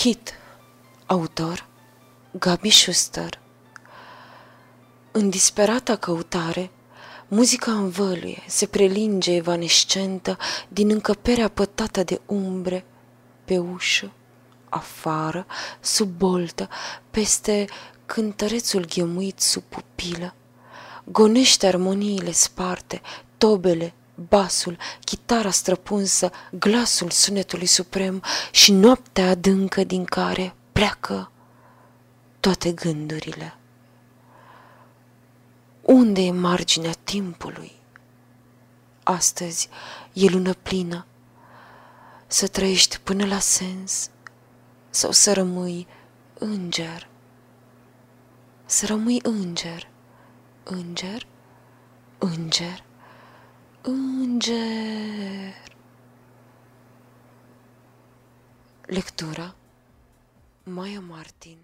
Hit Autor Gabi Schuster În disperata căutare, muzica învăluie, se prelinge evanescentă din încăperea pătată de umbre, pe ușă, afară, sub boltă, peste cântărețul ghemuit sub pupilă. Gonește armoniile sparte, tobele, basul, chitara străpunsă, glasul sunetului suprem și noaptea adâncă din care pleacă toate gândurile. Unde e marginea timpului? Astăzi e lună plină. Să trăiești până la sens sau să rămâi înger. Să rămâi înger. Înger? Înger? Înger. Lectura Maya Martin